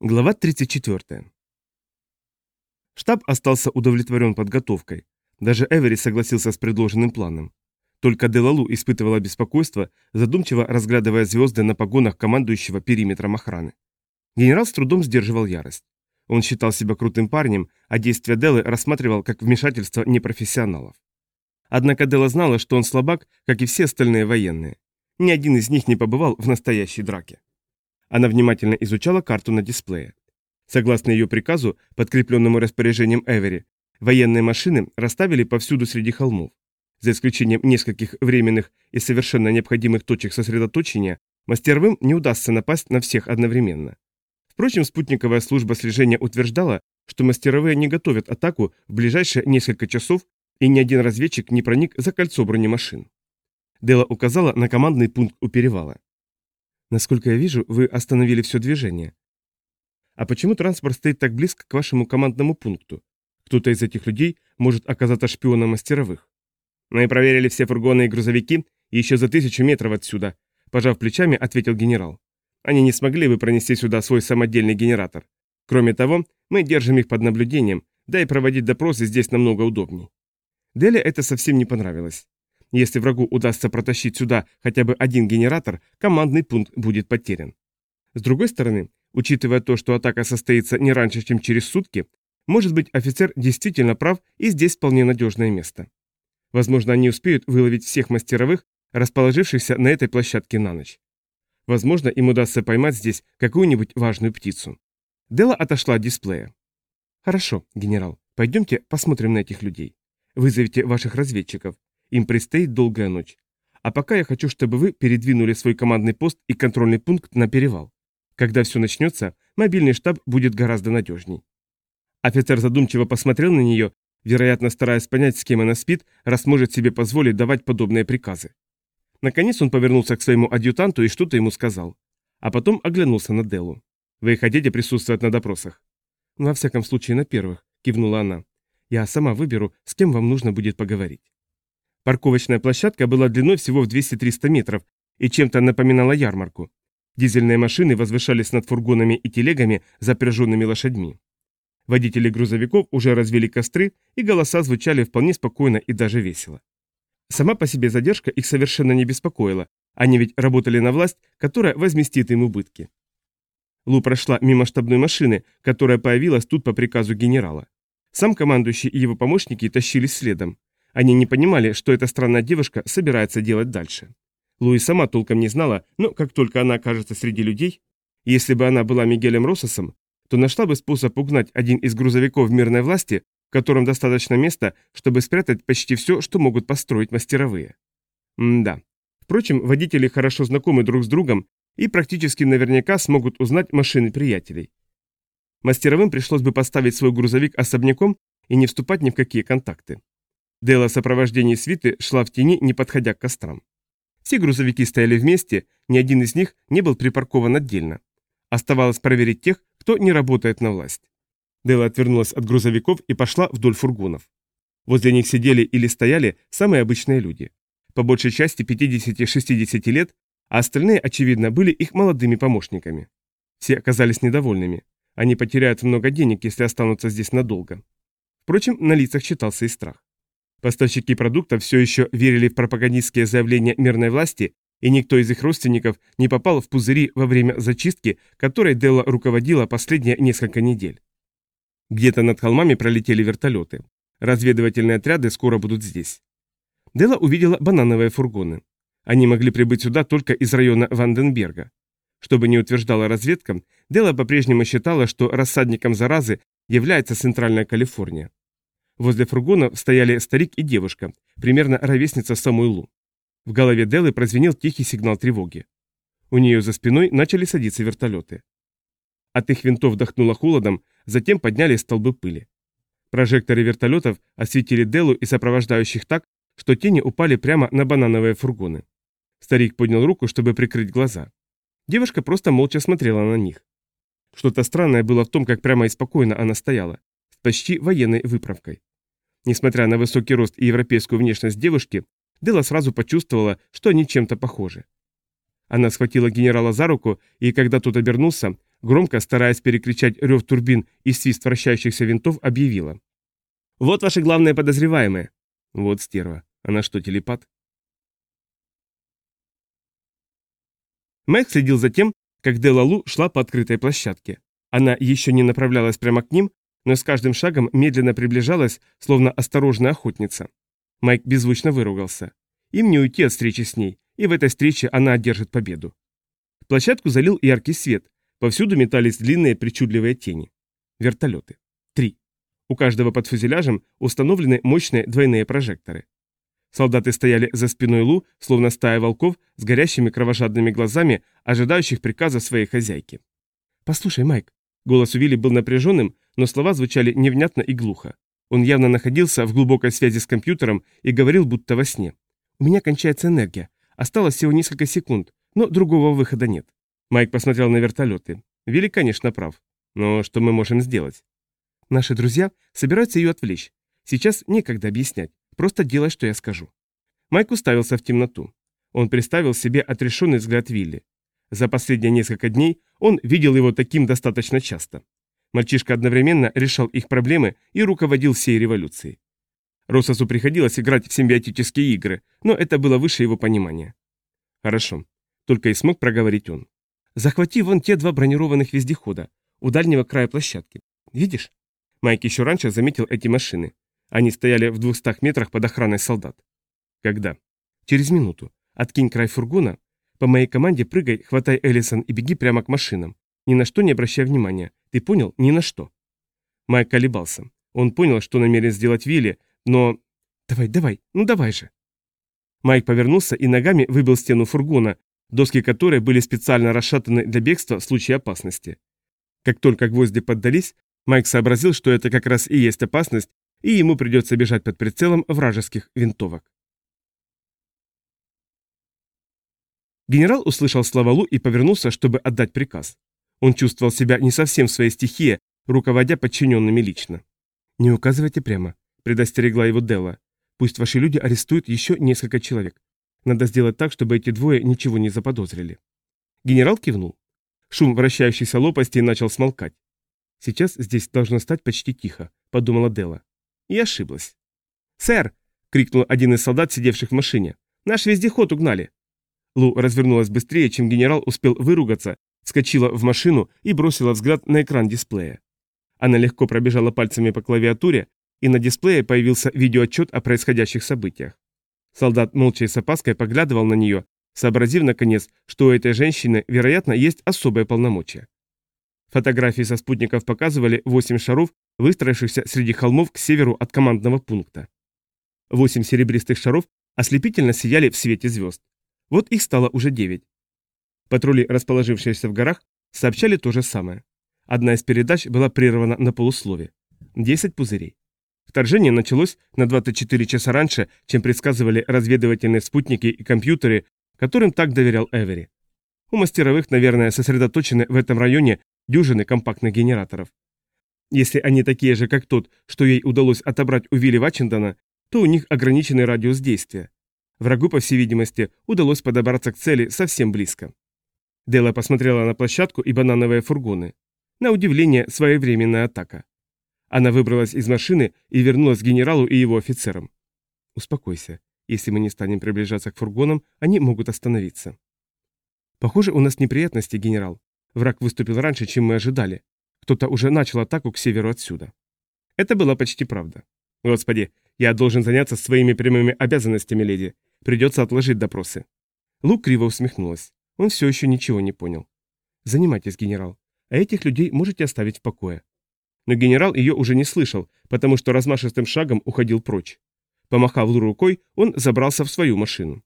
Глава 34. Штаб остался удовлетворен подготовкой. Даже Эвери согласился с предложенным планом. Только Делалу испытывала беспокойство, задумчиво разглядывая звезды на погонах командующего периметром охраны. Генерал с трудом сдерживал ярость. Он считал себя крутым парнем, а действия Делы рассматривал как вмешательство непрофессионалов. Однако Дела знала, что он слабак, как и все остальные военные. Ни один из них не побывал в настоящей драке. Она внимательно изучала карту на дисплее. Согласно ее приказу, подкрепленному распоряжением Эвери, военные машины расставили повсюду среди холмов. За исключением нескольких временных и совершенно необходимых точек сосредоточения, мастеровым не удастся напасть на всех одновременно. Впрочем, спутниковая служба слежения утверждала, что мастеровые не готовят атаку в ближайшие несколько часов, и ни один разведчик не проник за кольцо бронемашин. Дела указала на командный пункт у перевала. Насколько я вижу, вы остановили все движение. А почему транспорт стоит так близко к вашему командному пункту? Кто-то из этих людей может оказаться шпионом мастеровых. Мы проверили все фургоны и грузовики еще за тысячу метров отсюда, пожав плечами, ответил генерал. Они не смогли бы пронести сюда свой самодельный генератор. Кроме того, мы держим их под наблюдением, да и проводить допросы здесь намного удобней. Деле это совсем не понравилось. Если врагу удастся протащить сюда хотя бы один генератор, командный пункт будет потерян. С другой стороны, учитывая то, что атака состоится не раньше, чем через сутки, может быть офицер действительно прав и здесь вполне надежное место. Возможно, они успеют выловить всех мастеровых, расположившихся на этой площадке на ночь. Возможно, им удастся поймать здесь какую-нибудь важную птицу. Дела отошла от дисплея. «Хорошо, генерал, пойдемте посмотрим на этих людей. Вызовите ваших разведчиков. Им предстоит долгая ночь. А пока я хочу, чтобы вы передвинули свой командный пост и контрольный пункт на перевал. Когда все начнется, мобильный штаб будет гораздо надежней. Офицер задумчиво посмотрел на нее, вероятно, стараясь понять, с кем она спит, раз может себе позволить давать подобные приказы. Наконец он повернулся к своему адъютанту и что-то ему сказал. А потом оглянулся на Делу. «Вы хотите присутствовать на допросах?» «Во всяком случае, на первых», — кивнула она. «Я сама выберу, с кем вам нужно будет поговорить». Парковочная площадка была длиной всего в 200-300 метров и чем-то напоминала ярмарку. Дизельные машины возвышались над фургонами и телегами, запряженными лошадьми. Водители грузовиков уже развели костры, и голоса звучали вполне спокойно и даже весело. Сама по себе задержка их совершенно не беспокоила, они ведь работали на власть, которая возместит им убытки. Лу прошла мимо штабной машины, которая появилась тут по приказу генерала. Сам командующий и его помощники тащились следом. Они не понимали, что эта странная девушка собирается делать дальше. Луи сама толком не знала, но как только она окажется среди людей, если бы она была Мигелем Рососом, то нашла бы способ угнать один из грузовиков мирной власти, в котором достаточно места, чтобы спрятать почти все, что могут построить мастеровые. М-да. Впрочем, водители хорошо знакомы друг с другом и практически наверняка смогут узнать машины приятелей. Мастеровым пришлось бы поставить свой грузовик особняком и не вступать ни в какие контакты. Дела в сопровождении свиты шла в тени, не подходя к кострам. Все грузовики стояли вместе, ни один из них не был припаркован отдельно. Оставалось проверить тех, кто не работает на власть. Дела отвернулась от грузовиков и пошла вдоль фургонов. Возле них сидели или стояли самые обычные люди. По большей части 50-60 лет, а остальные, очевидно, были их молодыми помощниками. Все оказались недовольными. Они потеряют много денег, если останутся здесь надолго. Впрочем, на лицах читался и страх. Поставщики продуктов все еще верили в пропагандистские заявления мирной власти, и никто из их родственников не попал в пузыри во время зачистки, которой Делла руководила последние несколько недель. Где-то над холмами пролетели вертолеты. Разведывательные отряды скоро будут здесь. Делла увидела банановые фургоны. Они могли прибыть сюда только из района Ванденберга. Что бы ни утверждала разведка, Делла по-прежнему считала, что рассадником заразы является Центральная Калифорния. Возле фургона стояли старик и девушка, примерно ровесница Самуилу. В голове Делы прозвенел тихий сигнал тревоги. У нее за спиной начали садиться вертолеты. От их винтов дохнуло холодом, затем подняли столбы пыли. Прожекторы вертолетов осветили Делу и сопровождающих так, что тени упали прямо на банановые фургоны. Старик поднял руку, чтобы прикрыть глаза. Девушка просто молча смотрела на них. Что-то странное было в том, как прямо и спокойно она стояла, с почти военной выправкой. Несмотря на высокий рост и европейскую внешность девушки, Дела сразу почувствовала, что они чем-то похожи. Она схватила генерала за руку, и когда тот обернулся, громко, стараясь перекричать рев турбин и свист вращающихся винтов, объявила. «Вот ваши главные подозреваемые». Вот стерва. Она что, телепат? Мэг следил за тем, как Делалу шла по открытой площадке. Она еще не направлялась прямо к ним, но с каждым шагом медленно приближалась, словно осторожная охотница. Майк беззвучно выругался. Им не уйти от встречи с ней, и в этой встрече она одержит победу. Площадку залил яркий свет, повсюду метались длинные причудливые тени. Вертолеты. Три. У каждого под фюзеляжем установлены мощные двойные прожекторы. Солдаты стояли за спиной Лу, словно стая волков с горящими кровожадными глазами, ожидающих приказа своей хозяйки. «Послушай, Майк». Голос у Вилли был напряженным, но слова звучали невнятно и глухо. Он явно находился в глубокой связи с компьютером и говорил будто во сне. «У меня кончается энергия. Осталось всего несколько секунд, но другого выхода нет. Майк посмотрел на вертолеты. Вилли, конечно, прав. Но что мы можем сделать? Наши друзья собираются ее отвлечь. Сейчас некогда объяснять. Просто делай, что я скажу. Майк уставился в темноту. Он представил себе отрешенный взгляд Вилли. За последние несколько дней он видел его таким достаточно часто. Мальчишка одновременно решал их проблемы и руководил всей революцией. Рососу приходилось играть в симбиотические игры, но это было выше его понимания. Хорошо. Только и смог проговорить он. Захвати вон те два бронированных вездехода, у дальнего края площадки. Видишь? Майк еще раньше заметил эти машины. Они стояли в двухстах метрах под охраной солдат. Когда? Через минуту. Откинь край фургона. По моей команде прыгай, хватай Эллисон и беги прямо к машинам. Ни на что не обращай внимания. Ты понял? Ни на что. Майк колебался. Он понял, что намерен сделать Вилли, но... Давай, давай, ну давай же. Майк повернулся и ногами выбил стену фургона, доски которой были специально расшатаны для бегства в случае опасности. Как только гвозди поддались, Майк сообразил, что это как раз и есть опасность, и ему придется бежать под прицелом вражеских винтовок. Генерал услышал слова Лу и повернулся, чтобы отдать приказ. Он чувствовал себя не совсем в своей стихии, руководя подчиненными лично. «Не указывайте прямо», предостерегла его Делла. «Пусть ваши люди арестуют еще несколько человек. Надо сделать так, чтобы эти двое ничего не заподозрили». Генерал кивнул. Шум вращающейся лопасти начал смолкать. «Сейчас здесь должно стать почти тихо», — подумала Делла. И ошиблась. «Сэр!» — крикнул один из солдат, сидевших в машине. «Наш вездеход угнали!» Лу развернулась быстрее, чем генерал успел выругаться, вскочила в машину и бросила взгляд на экран дисплея. Она легко пробежала пальцами по клавиатуре, и на дисплее появился видеоотчет о происходящих событиях. Солдат молча и с опаской поглядывал на нее, сообразив, наконец, что у этой женщины, вероятно, есть особое полномочия. Фотографии со спутников показывали восемь шаров, выстроившихся среди холмов к северу от командного пункта. Восемь серебристых шаров ослепительно сияли в свете звезд. Вот их стало уже девять. Патрули, расположившиеся в горах, сообщали то же самое. Одна из передач была прервана на полуслове. Десять пузырей. Вторжение началось на 24 часа раньше, чем предсказывали разведывательные спутники и компьютеры, которым так доверял Эвери. У мастеровых, наверное, сосредоточены в этом районе дюжины компактных генераторов. Если они такие же, как тот, что ей удалось отобрать у Вилли Вачингтона, то у них ограниченный радиус действия. Врагу, по всей видимости, удалось подобраться к цели совсем близко. Дела посмотрела на площадку и банановые фургоны. На удивление, своевременная атака. Она выбралась из машины и вернулась к генералу и его офицерам. «Успокойся. Если мы не станем приближаться к фургонам, они могут остановиться». «Похоже, у нас неприятности, генерал. Враг выступил раньше, чем мы ожидали. Кто-то уже начал атаку к северу отсюда». Это была почти правда. «Господи, я должен заняться своими прямыми обязанностями, леди. Придется отложить допросы». Лук криво усмехнулась. Он все еще ничего не понял. «Занимайтесь, генерал. А этих людей можете оставить в покое но генерал ее уже не слышал, потому что размашистым шагом уходил прочь. Помахав рукой, он забрался в свою машину.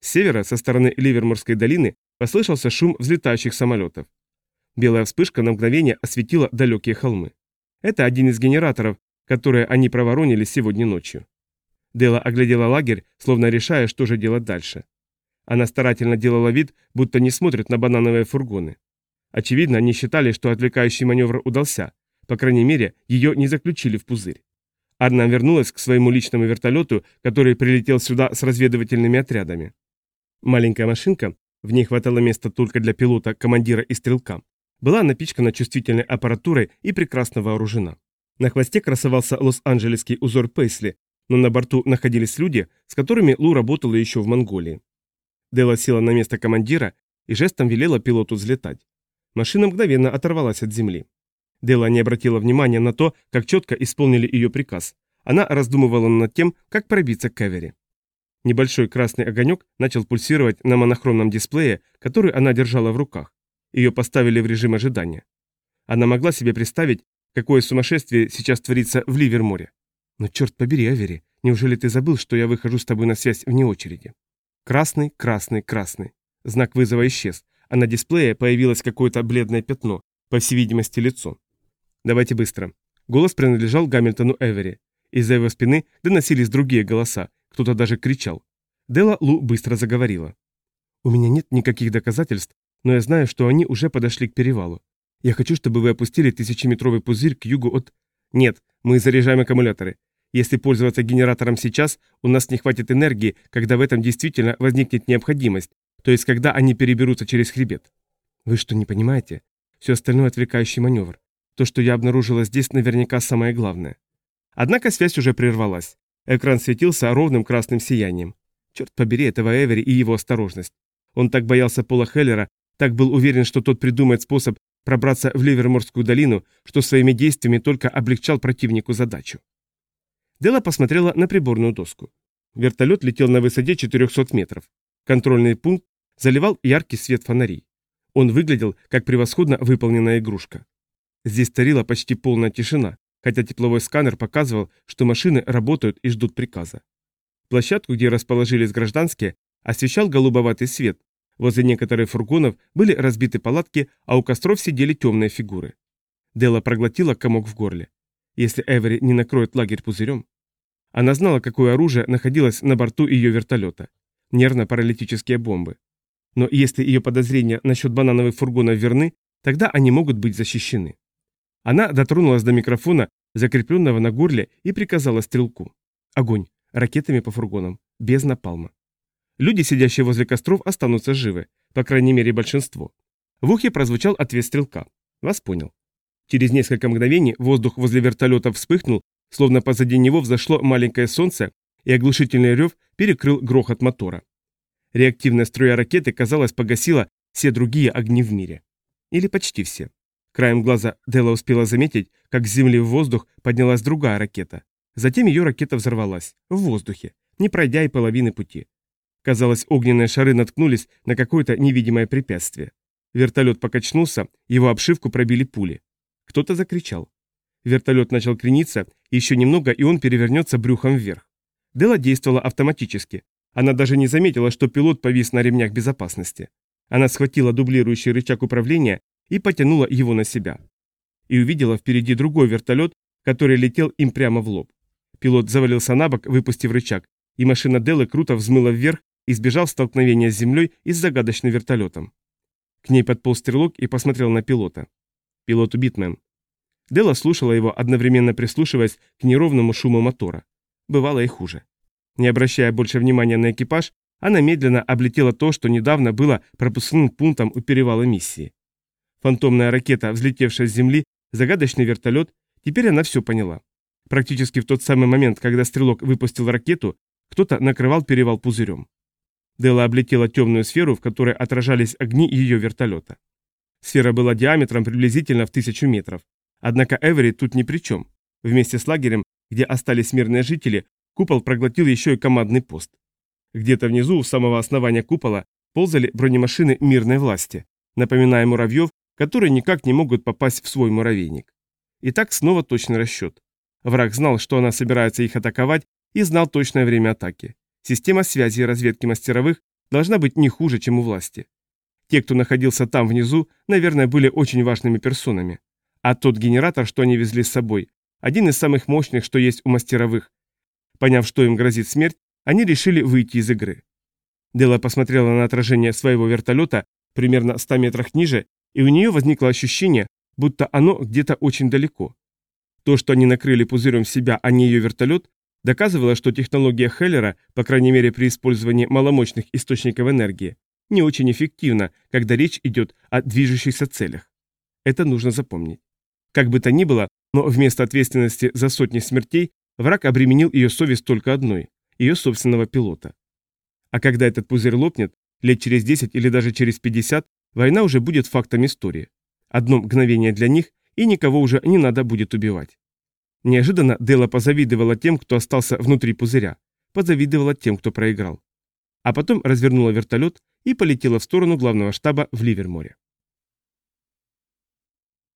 С севера, со стороны Ливерморской долины, послышался шум взлетающих самолетов. Белая вспышка на мгновение осветила далекие холмы. Это один из генераторов, которые они проворонили сегодня ночью. Дела оглядела лагерь, словно решая, что же делать дальше. Она старательно делала вид, будто не смотрит на банановые фургоны. Очевидно, они считали, что отвлекающий маневр удался, по крайней мере, ее не заключили в пузырь. Арна вернулась к своему личному вертолету, который прилетел сюда с разведывательными отрядами. Маленькая машинка В ней хватало места только для пилота, командира и стрелка. Была напичкана чувствительной аппаратурой и прекрасно вооружена. На хвосте красовался лос-анджелесский узор Пейсли, но на борту находились люди, с которыми Лу работала еще в Монголии. Дела села на место командира и жестом велела пилоту взлетать. Машина мгновенно оторвалась от земли. Дела не обратила внимания на то, как четко исполнили ее приказ. Она раздумывала над тем, как пробиться к кавере. Небольшой красный огонек начал пульсировать на монохромном дисплее, который она держала в руках. Ее поставили в режим ожидания. Она могла себе представить, какое сумасшествие сейчас творится в Ливерморе. Но черт побери, Авери, неужели ты забыл, что я выхожу с тобой на связь вне очереди? Красный, красный, красный. Знак вызова исчез, а на дисплее появилось какое-то бледное пятно, по всей видимости, лицо. Давайте быстро. Голос принадлежал Гамильтону Эвери. Из-за его спины доносились другие голоса, кто-то даже кричал. Дела Лу быстро заговорила. «У меня нет никаких доказательств, но я знаю, что они уже подошли к перевалу. Я хочу, чтобы вы опустили тысячеметровый пузырь к югу от... Нет, мы заряжаем аккумуляторы. Если пользоваться генератором сейчас, у нас не хватит энергии, когда в этом действительно возникнет необходимость, то есть когда они переберутся через хребет. Вы что, не понимаете? Все остальное отвлекающий маневр. То, что я обнаружила здесь, наверняка самое главное. Однако связь уже прервалась. Экран светился ровным красным сиянием. Черт побери этого Эвери и его осторожность. Он так боялся Пола Хеллера, так был уверен, что тот придумает способ пробраться в Ливерморскую долину, что своими действиями только облегчал противнику задачу. Дела посмотрела на приборную доску. Вертолет летел на высоте 400 метров. Контрольный пункт заливал яркий свет фонарей. Он выглядел как превосходно выполненная игрушка. Здесь царила почти полная тишина, хотя тепловой сканер показывал, что машины работают и ждут приказа. Площадку, где расположились гражданские, освещал голубоватый свет. Возле некоторых фургонов были разбиты палатки, а у костров сидели темные фигуры. Дела проглотила комок в горле. Если Эвери не накроет лагерь пузырем... Она знала, какое оружие находилось на борту ее вертолета. Нервно-паралитические бомбы. Но если ее подозрения насчет банановых фургонов верны, тогда они могут быть защищены. Она дотронулась до микрофона, закрепленного на горле, и приказала стрелку. Огонь. Ракетами по фургонам. Без напалма. Люди, сидящие возле костров, останутся живы. По крайней мере, большинство. В ухе прозвучал ответ стрелка. Вас понял. Через несколько мгновений воздух возле вертолета вспыхнул, словно позади него взошло маленькое солнце, и оглушительный рев перекрыл грохот мотора. Реактивная струя ракеты, казалось, погасила все другие огни в мире. Или почти все. Краем глаза Дела успела заметить, как с земли в воздух поднялась другая ракета. Затем ее ракета взорвалась. В воздухе, не пройдя и половины пути. Казалось, огненные шары наткнулись на какое-то невидимое препятствие. Вертолет покачнулся, его обшивку пробили пули. Кто-то закричал. Вертолет начал крениться, еще немного, и он перевернется брюхом вверх. Дела действовала автоматически. Она даже не заметила, что пилот повис на ремнях безопасности. Она схватила дублирующий рычаг управления и потянула его на себя. И увидела впереди другой вертолет, который летел им прямо в лоб. Пилот завалился на бок, выпустив рычаг, и машина Деллы круто взмыла вверх, избежав столкновения с землей и с загадочным вертолетом. К ней подполз стрелок и посмотрел на пилота. Пилот убит, мэм. Делла слушала его, одновременно прислушиваясь к неровному шуму мотора. Бывало и хуже. Не обращая больше внимания на экипаж, она медленно облетела то, что недавно было пропускным пунктом у перевала миссии. Фантомная ракета, взлетевшая с земли, загадочный вертолет, теперь она все поняла. Практически в тот самый момент, когда стрелок выпустил ракету, кто-то накрывал перевал пузырем. Дела облетела темную сферу, в которой отражались огни ее вертолета. Сфера была диаметром приблизительно в тысячу метров. Однако Эвери тут ни при чем. Вместе с лагерем, где остались мирные жители, купол проглотил еще и командный пост. Где-то внизу, у самого основания купола, ползали бронемашины мирной власти, напоминая муравьев, которые никак не могут попасть в свой муравейник. Итак, снова точный расчет. Враг знал, что она собирается их атаковать, и знал точное время атаки. Система связи и разведки мастеровых должна быть не хуже, чем у власти. Те, кто находился там внизу, наверное, были очень важными персонами. А тот генератор, что они везли с собой, один из самых мощных, что есть у мастеровых. Поняв, что им грозит смерть, они решили выйти из игры. Дела посмотрела на отражение своего вертолета примерно 100 метрах ниже и у нее возникло ощущение, будто оно где-то очень далеко. То, что они накрыли пузырем себя, а не ее вертолет, доказывало, что технология Хеллера, по крайней мере при использовании маломощных источников энергии, не очень эффективна, когда речь идет о движущихся целях. Это нужно запомнить. Как бы то ни было, но вместо ответственности за сотни смертей враг обременил ее совесть только одной – ее собственного пилота. А когда этот пузырь лопнет, лет через 10 или даже через 50, война уже будет фактом истории. Одно мгновение для них, и никого уже не надо будет убивать. Неожиданно Дела позавидовала тем, кто остался внутри пузыря, позавидовала тем, кто проиграл. А потом развернула вертолет и полетела в сторону главного штаба в Ливерморе.